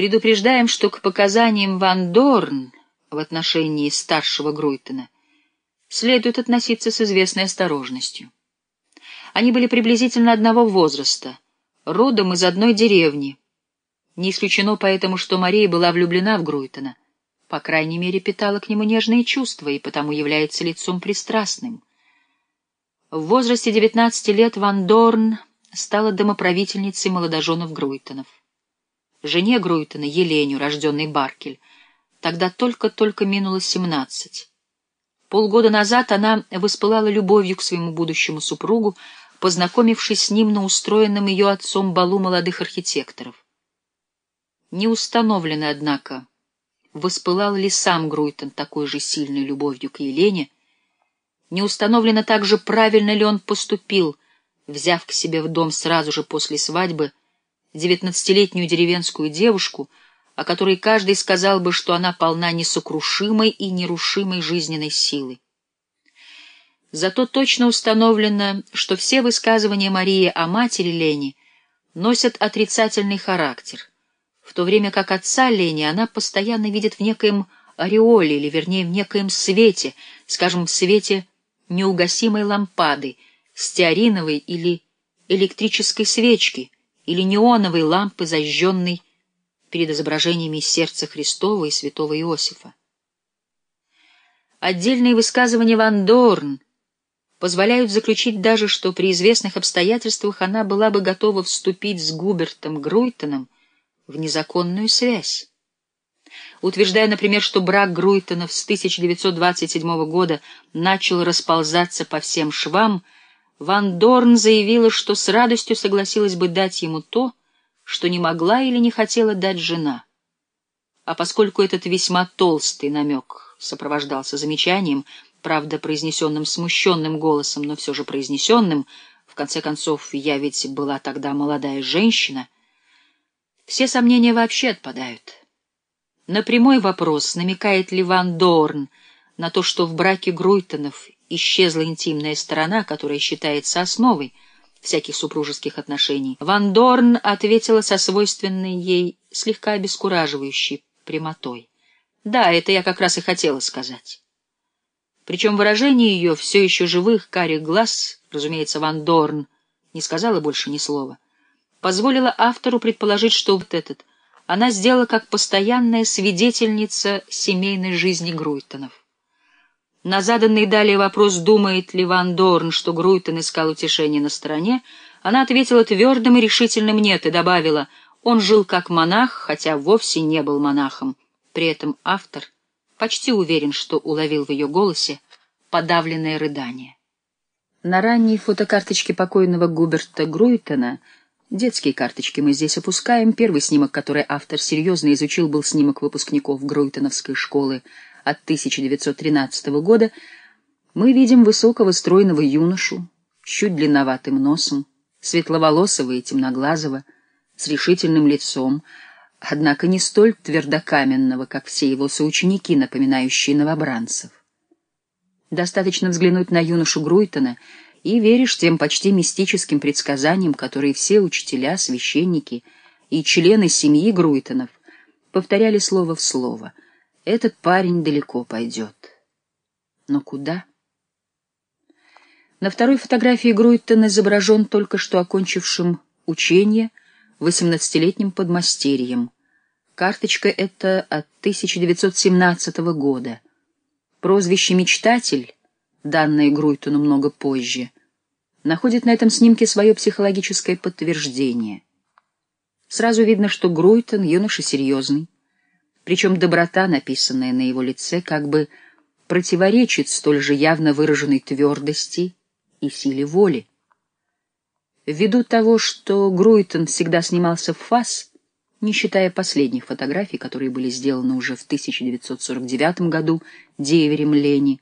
Предупреждаем, что к показаниям Ван Дорн в отношении старшего Груйтона следует относиться с известной осторожностью. Они были приблизительно одного возраста, родом из одной деревни. Не исключено поэтому, что Мария была влюблена в Груйтона, по крайней мере, питала к нему нежные чувства и потому является лицом пристрастным. В возрасте 19 лет Ван Дорн стала домоправительницей молодоженов Груйтонов жене Груйтона, Еленю, рожденной Баркель. Тогда только-только минуло семнадцать. Полгода назад она воспылала любовью к своему будущему супругу, познакомившись с ним на устроенном ее отцом балу молодых архитекторов. Не установлено, однако, воспылал ли сам Груйтон такой же сильной любовью к Елене, не установлено также, правильно ли он поступил, взяв к себе в дом сразу же после свадьбы девятнадцатилетнюю деревенскую девушку, о которой каждый сказал бы, что она полна несокрушимой и нерушимой жизненной силы. Зато точно установлено, что все высказывания Марии о матери Лени носят отрицательный характер, в то время как отца Лени она постоянно видит в некоем ореоле, или вернее в некоем свете, скажем, в свете неугасимой лампады, стеариновой или электрической свечки — или неоновой лампы, зажженной перед изображениями сердца Христова и святого Иосифа. Отдельные высказывания Ван Дорн позволяют заключить даже, что при известных обстоятельствах она была бы готова вступить с Губертом Груйтоном в незаконную связь. Утверждая, например, что брак Груйтонов с 1927 года начал расползаться по всем швам, Ван Дорн заявила, что с радостью согласилась бы дать ему то, что не могла или не хотела дать жена. А поскольку этот весьма толстый намек сопровождался замечанием, правда, произнесенным смущенным голосом, но все же произнесенным, в конце концов, я ведь была тогда молодая женщина, все сомнения вообще отпадают. На прямой вопрос, намекает ли Ван Дорн на то, что в браке Груйтонов исчезла интимная сторона, которая считается основой всяких супружеских отношений, Ван Дорн ответила со свойственной ей слегка обескураживающей прямотой. «Да, это я как раз и хотела сказать». Причем выражение ее все еще живых карих глаз, разумеется, Ван Дорн не сказала больше ни слова, позволило автору предположить, что вот этот она сделала как постоянная свидетельница семейной жизни Груйтонов. На заданный далее вопрос, думает ли Ван Дорн, что Груйтон искал утешение на стороне, она ответила твердым и решительным «нет» и добавила «он жил как монах, хотя вовсе не был монахом». При этом автор почти уверен, что уловил в ее голосе подавленное рыдание. На ранней фотокарточке покойного Губерта Груйтона Детские карточки мы здесь опускаем. Первый снимок, который автор серьезно изучил, был снимок выпускников Груйтоновской школы от 1913 года, мы видим высокого стройного юношу с чуть длинноватым носом, светловолосого и темноглазого, с решительным лицом, однако не столь твердокаменного, как все его соученики, напоминающие новобранцев. Достаточно взглянуть на юношу Груйтона, и веришь тем почти мистическим предсказаниям, которые все учителя, священники и члены семьи Груйтонов повторяли слово в слово — этот парень далеко пойдет. Но куда? На второй фотографии Груйтон изображен только что окончившим учение восемнадцатилетним подмастерьем. Карточка эта от 1917 года. Прозвище «Мечтатель», данное Груйтону много позже, находит на этом снимке свое психологическое подтверждение. Сразу видно, что Груйтон — юноша серьезный, причем доброта, написанная на его лице, как бы противоречит столь же явно выраженной твердости и силе воли. Ввиду того, что Груйтон всегда снимался в фас, не считая последних фотографий, которые были сделаны уже в 1949 году деверем Лени,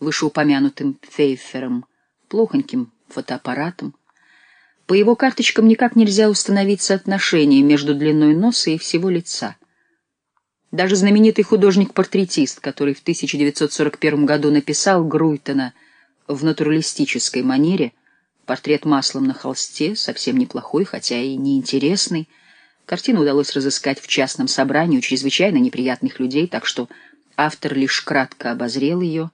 вышеупомянутым Фейфером, плохоньким фотоаппаратом, по его карточкам никак нельзя установить соотношение между длиной носа и всего лица — даже знаменитый художник-портретист, который в 1941 году написал Груйтона в натуралистической манере, портрет маслом на холсте, совсем неплохой, хотя и неинтересный, Картину удалось разыскать в частном собрании у чрезвычайно неприятных людей, так что автор лишь кратко обозрел ее —